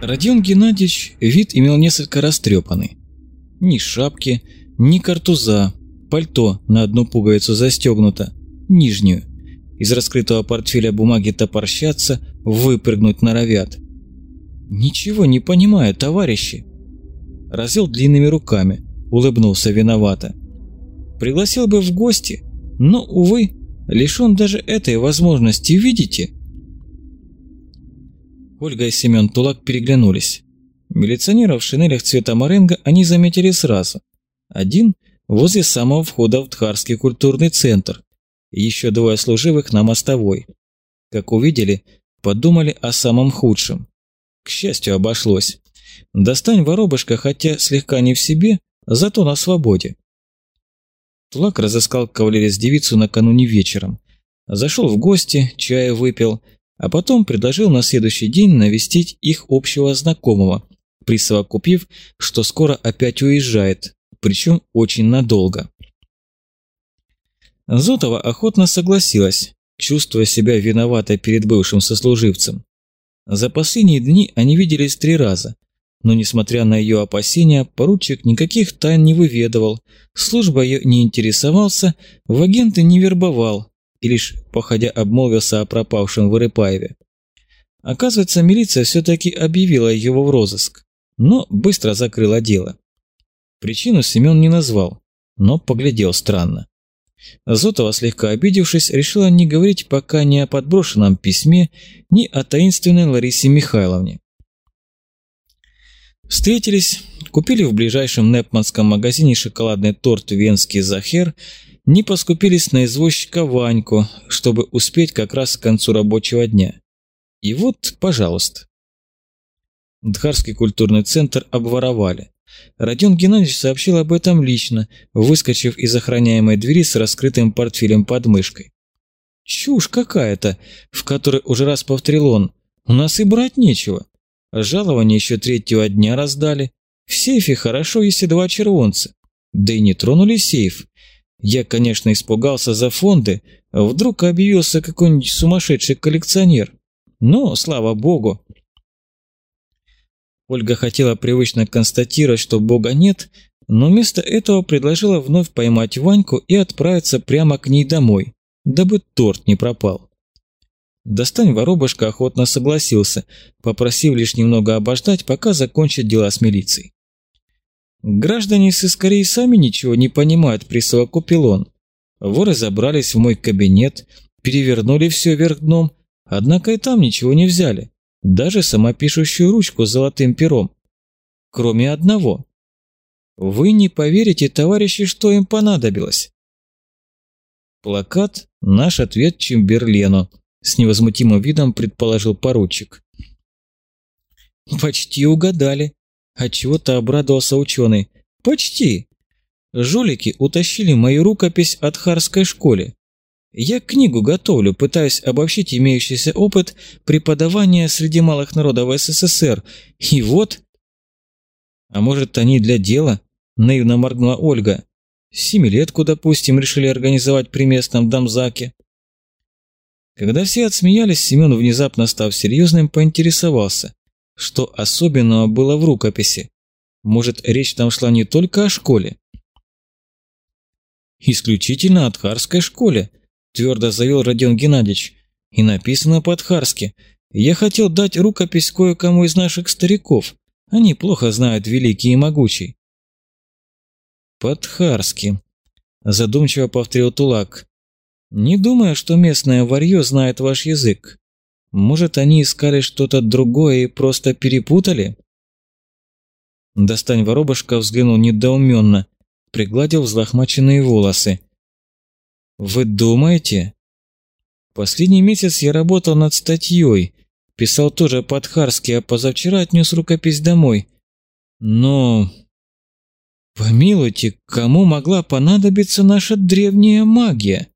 Родион Геннадьевич вид имел несколько растрепанный. Ни шапки, ни картуза, пальто на одну пуговицу застегнуто, нижнюю. Из раскрытого портфеля бумаги топорщатся, выпрыгнуть норовят. «Ничего не понимаю, товарищи!» Развел длинными руками, улыбнулся виновато. «Пригласил бы в гости, но, увы, лишен даже этой возможности, видите?» Ольга и Семен Тулак переглянулись. Милиционеров в шинелях цвета моренго они заметили сразу. Один возле самого входа в Тхарский культурный центр, еще двое служивых на мостовой. Как увидели, подумали о самом худшем. К счастью, обошлось. Достань воробушка, хотя слегка не в себе, зато на свободе. Тулак разыскал кавалере с девицу накануне вечером. Зашел в гости, чая выпил, а потом предложил на следующий день навестить их общего знакомого, присовокупив, что скоро опять уезжает, причем очень надолго. Зотова охотно согласилась, чувствуя себя виноватой перед бывшим сослуживцем. За последние дни они виделись три раза, но, несмотря на ее опасения, поручик никаких тайн не выведывал, служба ее не интересовался, в агенты не вербовал и лишь походя обмолвился о пропавшем Вырыпаеве. Оказывается, милиция все-таки объявила его в розыск, но быстро закрыла дело. Причину Семен не назвал, но поглядел странно. Зотова, слегка обидевшись, решила не говорить пока ни о подброшенном письме, ни о таинственной Ларисе Михайловне. Встретились, купили в ближайшем Непманском магазине шоколадный торт «Венский Захер», не поскупились на извозчика Ваньку, чтобы успеть как раз к концу рабочего дня. И вот, пожалуйста. Дхарский культурный центр обворовали. Родион Геннадьевич сообщил об этом лично, выскочив из охраняемой двери с раскрытым портфелем под мышкой. «Чушь какая-то!» в которой уже раз повторил он. «У нас и брать нечего. Жалование еще третьего дня раздали. В сейфе хорошо, если два червонца. Да и не тронули сейф. Я, конечно, испугался за фонды, вдруг объявился какой-нибудь сумасшедший коллекционер. Но, слава богу. Ольга хотела привычно констатировать, что бога нет, но вместо этого предложила вновь поймать Ваньку и отправиться прямо к ней домой, дабы торт не пропал. Достань воробушка охотно согласился, попросив лишь немного обождать, пока закончат дела с милицией. «Граждане сыскорей сами ничего не понимают», – присовокупил он. «Воры забрались в мой кабинет, перевернули все вверх дном, однако и там ничего не взяли, даже самопишущую ручку с золотым пером. Кроме одного. Вы не поверите, товарищи, что им понадобилось». Плакат – наш ответ Чемберлену, с невозмутимым видом предположил поручик. «Почти угадали», – отчего-то обрадовался ученый. «Почти. Жулики утащили мою рукопись от Харской школе. Я книгу готовлю, пытаюсь обобщить имеющийся опыт преподавания среди малых народов СССР. И вот...» «А может, они для дела?» – наивно моргнула Ольга. «Семилетку, допустим, решили организовать при местном дамзаке. Когда все отсмеялись, Семен, внезапно став серьезным, поинтересовался, что особенного было в рукописи. Может, речь там шла не только о школе? «Исключительно о Тхарской школе», – твердо заявил Родион Геннадьевич. «И написано по-тхарски. Я хотел дать рукопись кое-кому из наших стариков. Они плохо знают великий и могучий». «По-тхарски», – задумчиво повторил Тулак. Не думаю, что местное варье знает ваш язык. Может, они искали что-то другое и просто перепутали? Достань воробушка взглянул недоуменно, пригладил взлохмаченные волосы. Вы думаете? Последний месяц я работал над статьей, писал тоже по-тхарски, а позавчера отнес рукопись домой. Но... Помилуйте, кому могла понадобиться наша древняя магия?